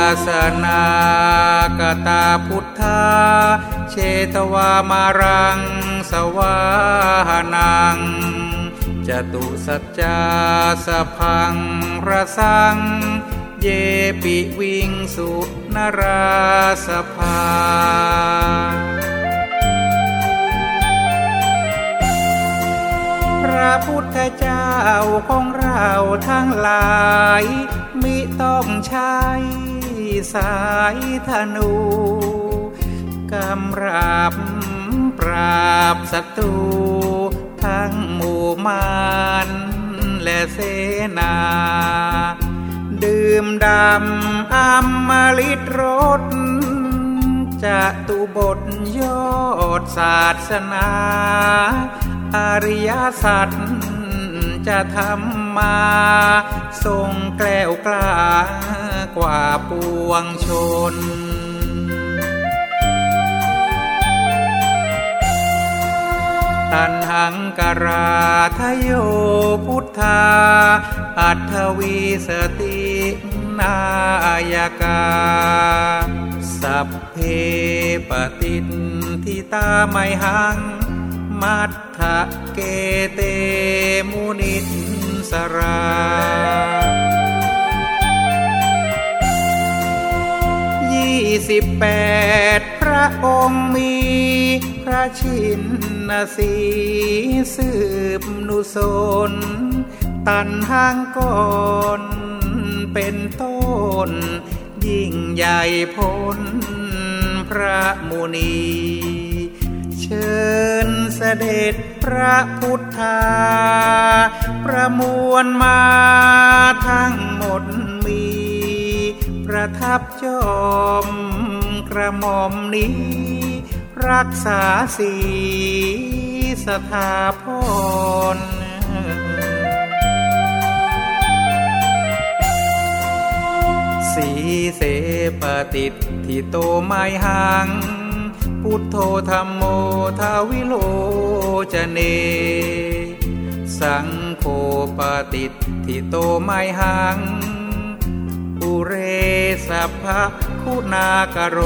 าสนากตาพุทธา เชตวามารัง สวานังจตุสัจจาสพังระสัง เยปิวิงสุนราสภาพระพุทธเจ้าของเราทั้งหลาย มิต้องใช้ สายธนูกำราบปราบศัตรูทั้งหมู่มานและเสนา ดื่มดำอมฤตรสจะตุบทยอดศาสนา อริยสัจจะทำมา ทรงแกล้วกล้า กว่าปวงชน ตันหังกราทโยพุทธา อัตถวีสตินายกา สัพเพปตินทิตาไมหัง มัทธเกเตมุนิสรา สิบแปดพระองค์มี พระชินนสีสืบนุสน ตันห้างก่อนเป็นต้น ยิ่งใหญ่พ้นพระมุนี เชิญเสด็จพระพุทธา ประมวลมาทั้งหมด ประทับจอมกระหม่อมนี้ รักษาสีสถาพรสีเสปติทิโตไมหัง พุทโธธรรมโมทาวิโลจเน สังโฆปฏิทิโตไมหัง เรสัพพะคุณากโร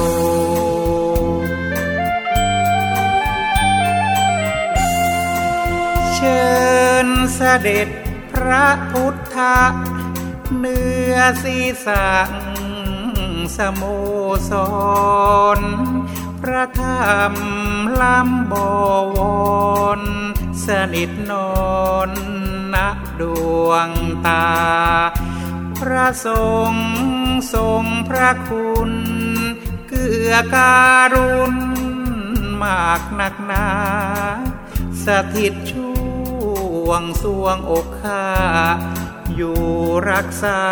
เชิญเสด็จพระพุทธเนื้อศีสังสโมสร พระธรรมลำบวรสนิทนอนนักดวงตา พระทรงทรงพระคุณ เกือการุณมากหนักหนา สถิตช่วงสวงอกข้า อยู่รักษา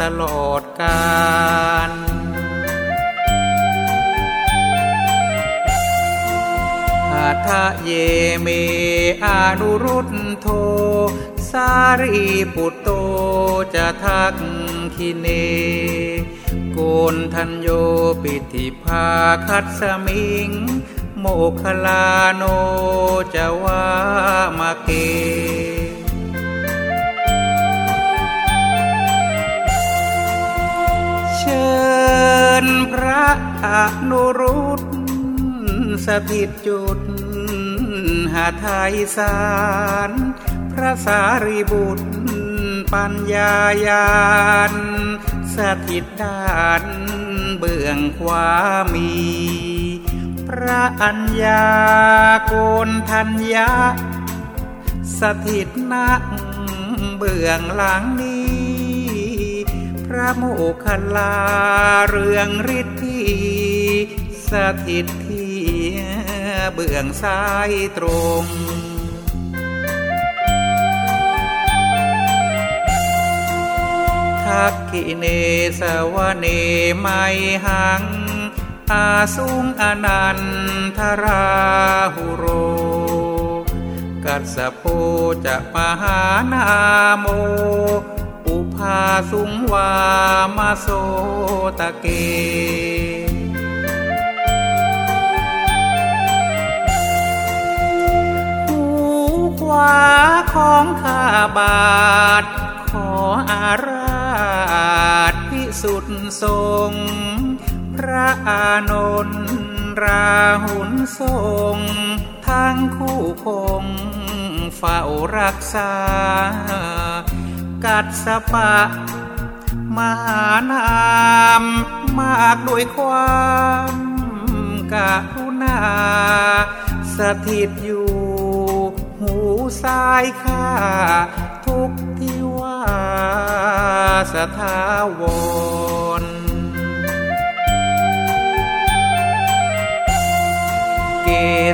ตลอดกาลหัทะเยเมอนุรุตโท สารีปุตโตจะทักคิเน โกนทันโยปิธิภาคัตสมิง โมคลาโนจะวามาเกเชิญพระอนุรุตสถิตจุดหาไทยสาร พระสารีบุตร ปัญญายานสถิตด้านเบื้องขวามี พระอัญญาโกนทัญญาสถิตนักเบื้องหลังนี้ พระโมคคัลลาเรืองฤทธิสถิตที่เบื้องซ้ายตรง ทักกิเนสวเนไมหัง อาสุงอนันทราหุโร กัสโพจะมหานาโม อุภาสุงวามาโสตะเกขวาของข้าบาทขออาร สุดทรงพระอานนท์ราหุนทรงทั้งคู่คงเฝ้ารักษา กัดสปะมหานามมากด้วยความกรุณา สถิตอยู่ หูซ้ายข้าทุก สถาวรเก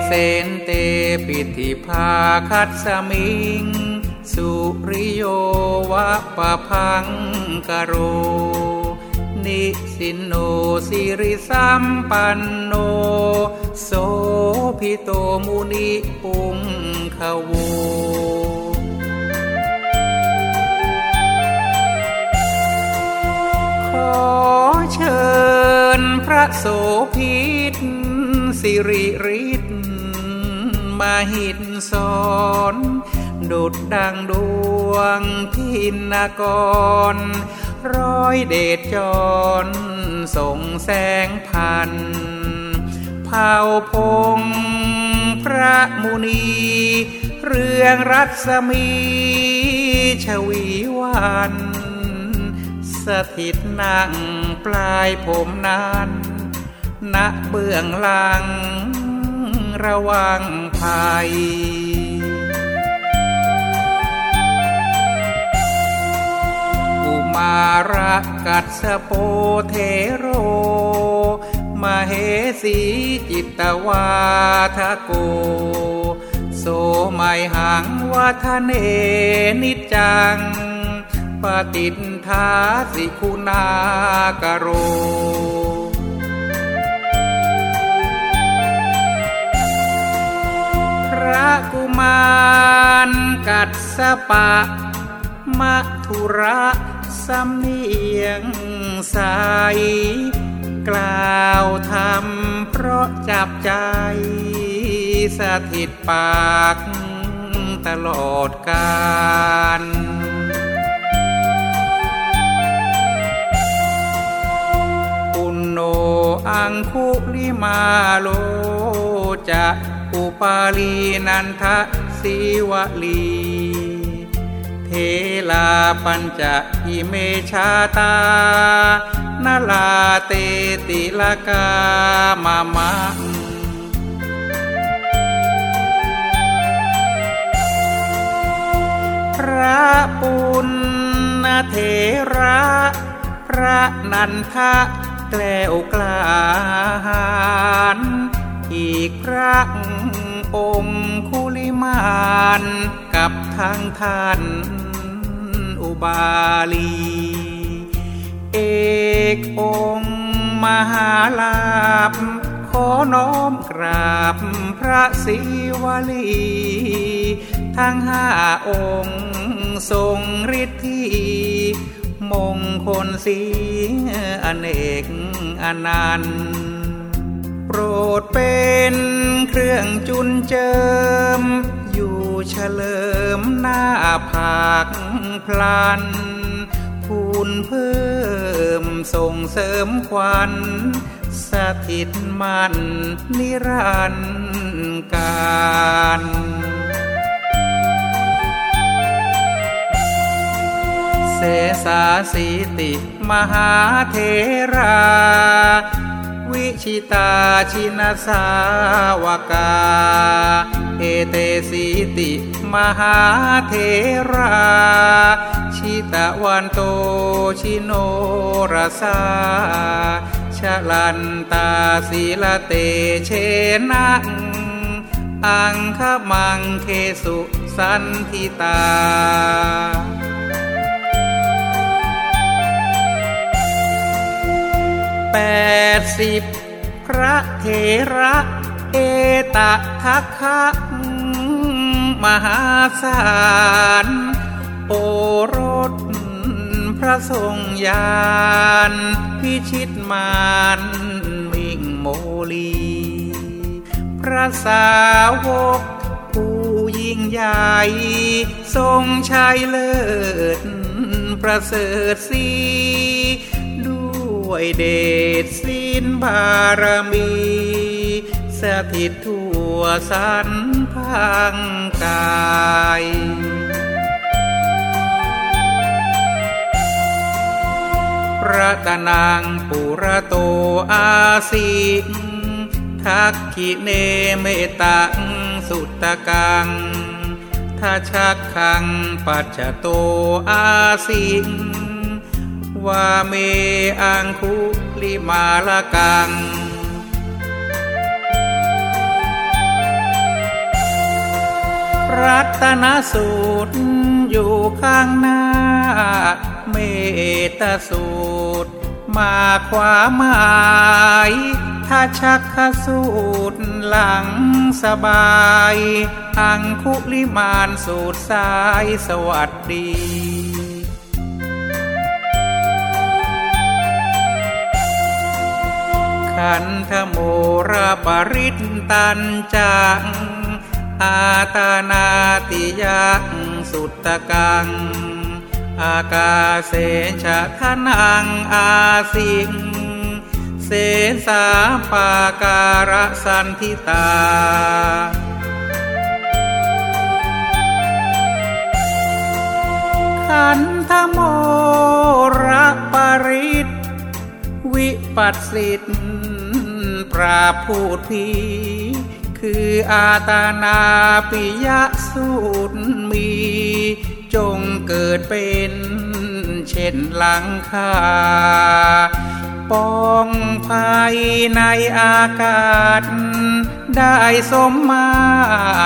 เสนเตปิธิภาคัตสมิง สุริโยวะปะพังกโร นิสินโนสิริสัมปันโน โสพิโตมุนิปุงขโว เชิญพระโสพิตสิริริตมาหิตสอนดุดดังดวงพินากร ร้อยเดชจรส่งแสงพันเผาพงพระมุนี เรืองรัศมีชวีวัน สถิตนั่งปลายผมนั้นณเบื้องหลังระวังภัย กุมาระกัสโปเทโร มเหสีจิตวาทโก โสไมหังวัฒเนนิจังปฏิ ทาสิคุณากโรระกุมารกัดสปะมัทุระสำเนียงใสกล่าวธรรมเพราะจับใจ สถิตปากตลอดกาล งคุลิมาโลจะอุปาลีนันทศิวลีเทลาปัญจะอิเมชาตานาลาเตติลกามามาพระปุณณเทระ พระนันทะ แกล้วกลาหารอีกครั้งองคุลิมานกับทางท่านอุบาลี เอกองมหาลาภขอน้อมกราบพระศิวลี ทั้งห้าองค์ทรงฤทธิ มงคลสีอเนกอนันต์โปรดเป็นเครื่องจุนเจิม อยู่เฉลิมหน้าผากพลันพูนเพิ่มส่งเสริมควันสถิตมันนิรันดร์การ เสสาสีติมหาเทรา วิชิตาชินาสาวกา เอเตสีติมหาเทรา ชิตะวันโตชิโนรสาชลันตาศีลเตเชนังอังคมังเคสุสันทิตา แปดสิบพระเทระเอตทัคคะมหาศาลโอรสพระทรงยานพิชิตมานมิ่งโมลี พระสาวกผู้ยิ่งใหญ่ ทรงชัยเลิศประเสริฐสี ดวยเดชสินบารมี สถิตทั่วสันพังกายรัตนังปุระโตอาสิทักขิเนเมตังสุตตะกังถ้าชักขังปัจจโตอาสิง ว่าเมอังคุลิมาละกัง รัตนสูตรอยู่ข้างหน้า เมตสูตร มาขวาหมายถ้าชักขสูตรหลังสบาย อังคุลิมานสูตรสายสวัสดี ขันธโมระปริตตันจัง อาตานาติยังสุตตะกัง อากาเสชะทนังอาสิง เสสาปาการะสันทิตาขันธโมระปริตวิปัสสิตป ราพูดพีคืออาตานาปิยะสูตรมี จงเกิดเป็นเช่นหลังคาปองภายในอากาศ ได้สมมา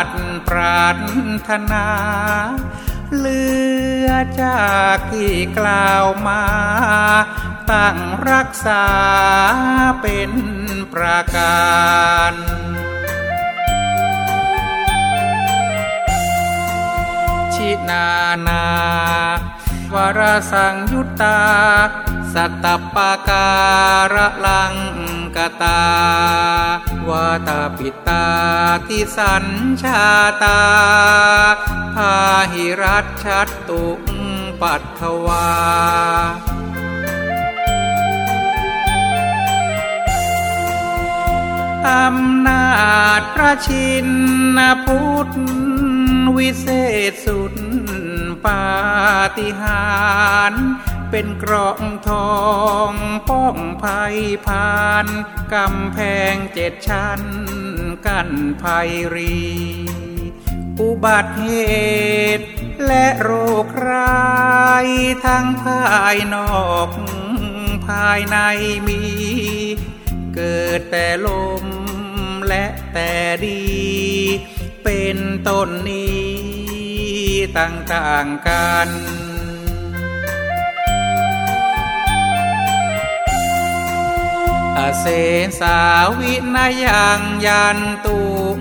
ตรปรารถนาเลือจากที่กล่าวมา ตั้งรักษาเป็นประการชินานาวรสังยุตตา สัตตปาการะลังกตาวาตาปิตาทิสัญชาตา พาหิรัชัดตุปัตถวา อำนาจพระชินพุทธวิเศษสุดปาฏิหาริย์เป็นกราะทองป้องภัยผ่านกำแพงเจ็ดชั้น กั้นภัยรี อุบัติเหตุ และโรคร้ายทั้งภายนอก ภายในมี เกิดแต่ลมและแต่ดี เป็นต้นนี้ต่างๆกันอเสสาวินายังยันตุง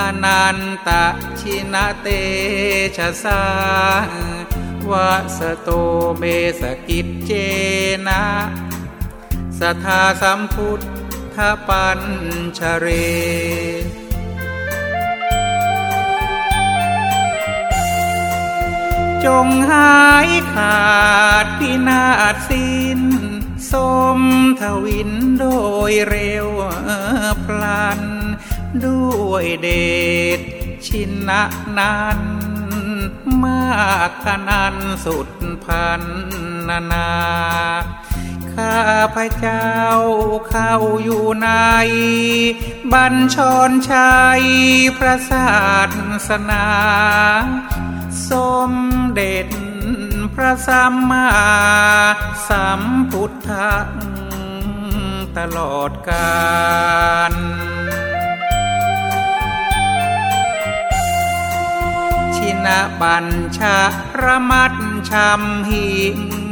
อนันตะชินเตชะสาวะสโตเมสกิจเจนะ สทาสัมพุทธปัญชเรจงหายขาดพินาศสิ้น สมทวินโดยเร็วพลัน ด้วยเดชชินะนันมากขนันสุดพันนานา ข้าพระเจ้าเข้าอยู่ใน บัญชรชัยพระศาสนา สมเด็จพระสัมมาสัมพุทธะตลอดกาลชินะปัญชาระมัดชัมหิง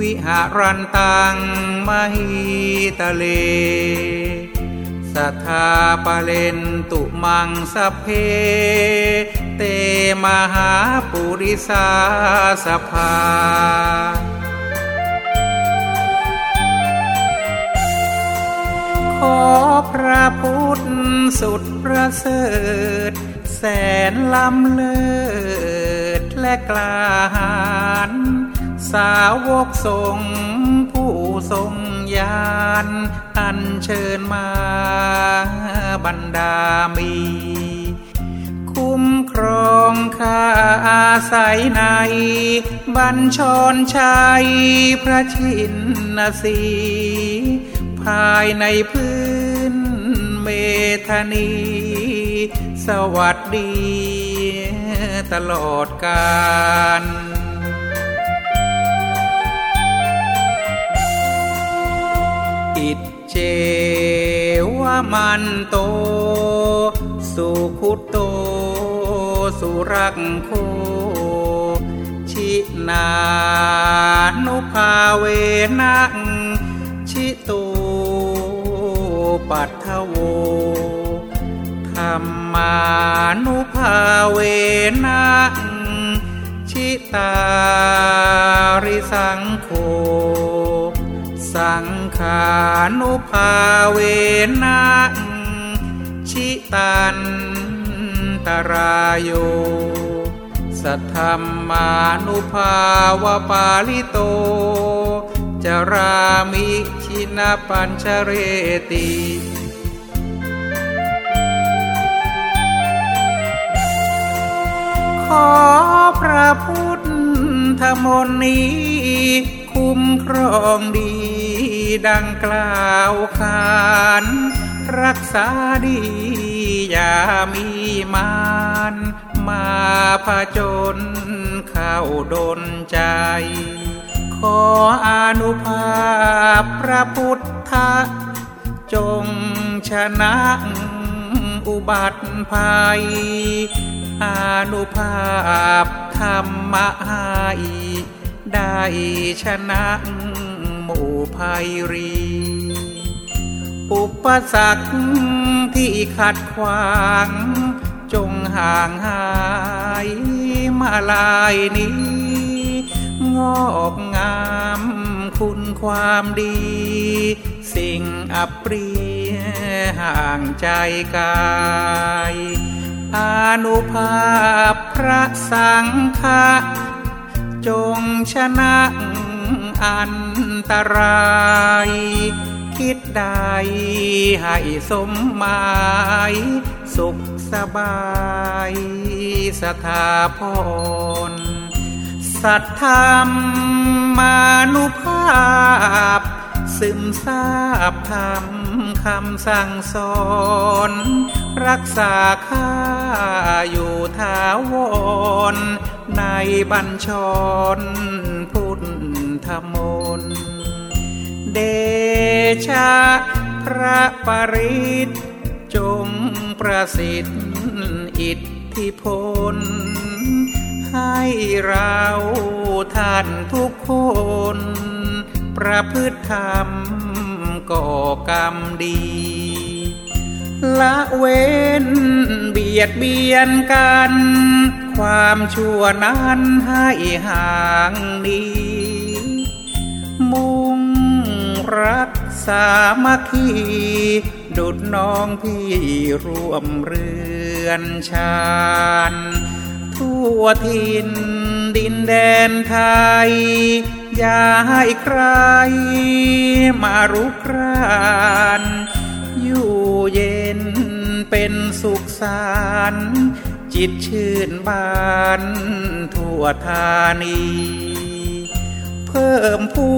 วิหารันตังมหิตะเล สัทธาปะเลนตุมังสเพ เตมหาปุริสาสภาขอพระพุทธสุดประเสริฐ แสนล้ำเลิศและกล้าหาญ สาวกทรงผู้ทรงยานอันเชิญมาบรรดามี คุ้มครองข้าอาศัยใน บัญชรชัยพระชินนสีภายในพื้นเมธนี สวัสดีตลอดกาล วมันโต สุขุโต สุรักโค ชินานุภาเวนังชิตูปัทโวธรรมานุภาเวนังชิตาริสังโฆสัง ขานุภาเวนะชิตันตรายโย สัทธรรมานุภาวปาลิโต จรามิชินปัญชเรติขอพระพุทธมนต์นี้ คุ้มครองดี ดังกล่าวขานรักษาดีอย่ามีมานมาผจญเข้าดนใจ ขออนุภาพพระพุทธจงชนะอุบัติภัย อนุภาพธรรมหายได้ชนะ หมู่ภัยรี อุปสรรคที่ขัดขวาง จงห่างหายมาลายนี้ งอกงามคุณความดี สิ่งอัปรีห่างใจกายอนุภาพพระสังฆะจงชนะอัน ตราย คิดใดให้สมหมาย สุขสบายสถาพรสัทธรรมมานุภาพ ซึมซาบธรรมคำสั่งสอน รักษาข้าอยู่ถาวรในบัญชรพุทธม เดชะพระปริตจงประสิทธิ์อิทธิพล ให้เราท่านทุกคน ประพฤติธรรมก่อกรรมดี ละเว้นเบียดเบียนกัน ความชั่วนั้นให้ห่างนี้มุ รักสามัคคีดุดน้องพี่ร่วมเรือนชาญทั่วทินดินแดนไทย อย่าให้ใครมารุกรานอยู่เย็นเป็นสุขสารจิตชื่นบานทั่วธานี พิ่มพู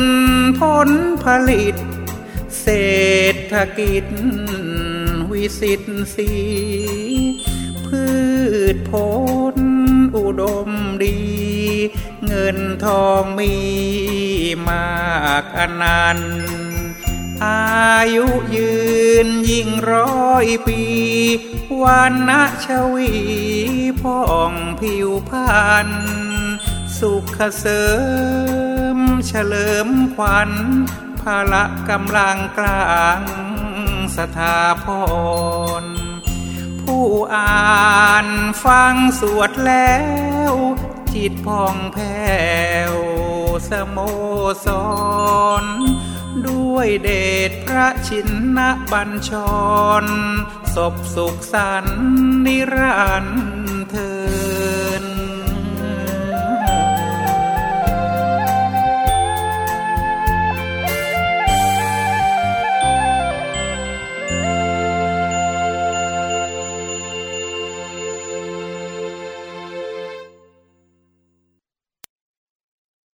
นผลผลิต เศรษฐกิจ วิสิทธิสี พืชผลอุดมดี เงินทองมีมากอนันต์อายุยืนยิ่งร้อยปีวันณชวีพ่องผิวพัน สุขเสริม เฉลิมขวัญพละกำลังกลางสถาพร ผู้อ่านฟังสวดแล้ว จิตพองแผ้วสโมสร ด้วยเดชพระชินนบัญชรศพสุขสันนิรันด